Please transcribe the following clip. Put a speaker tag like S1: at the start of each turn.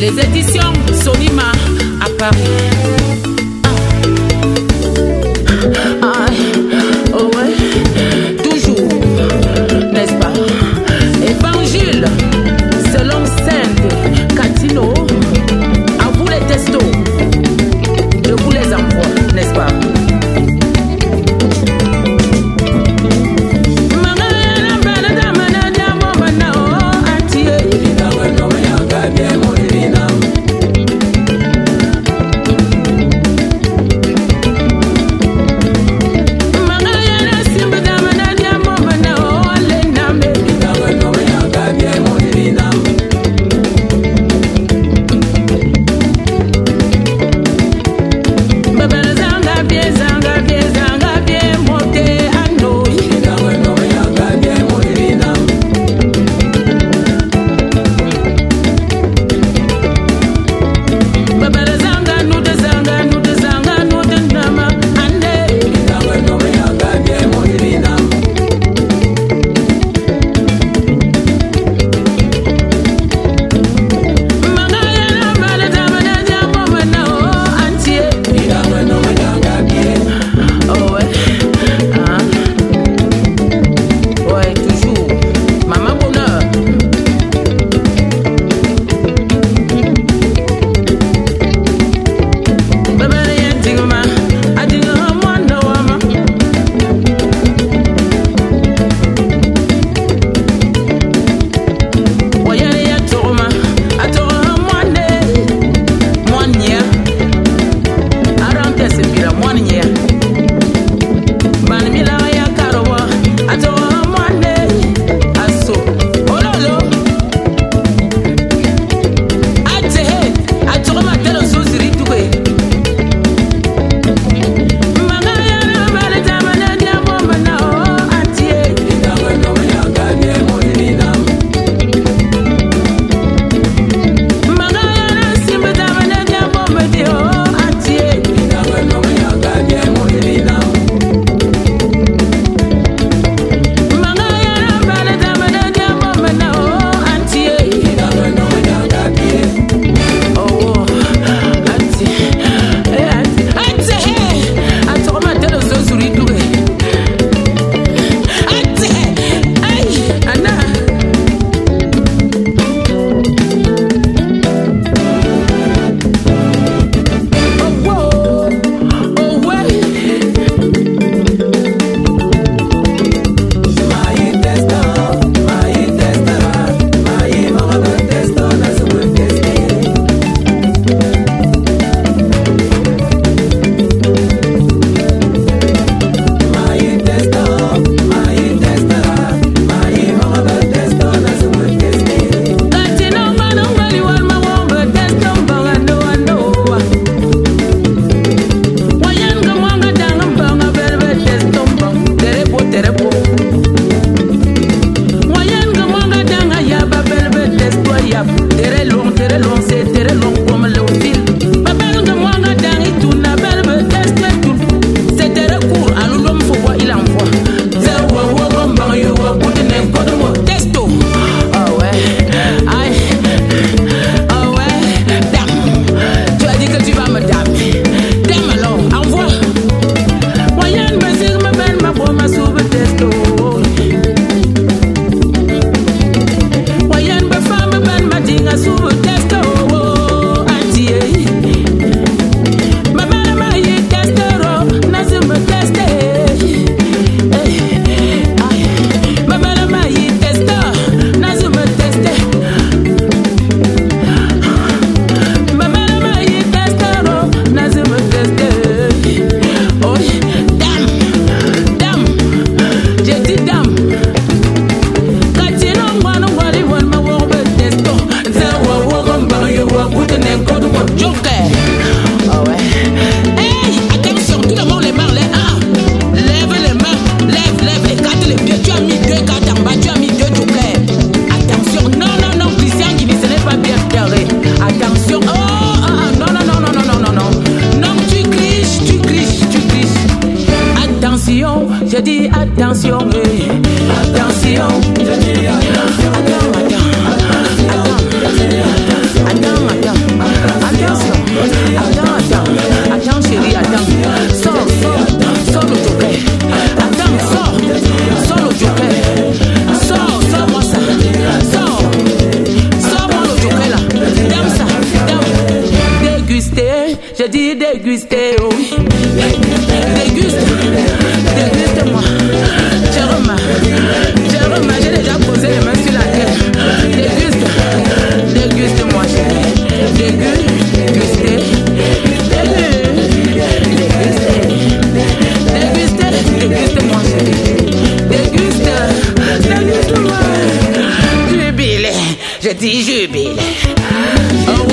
S1: Les éditions Sonima à Paris. Je dis jubilé. Oh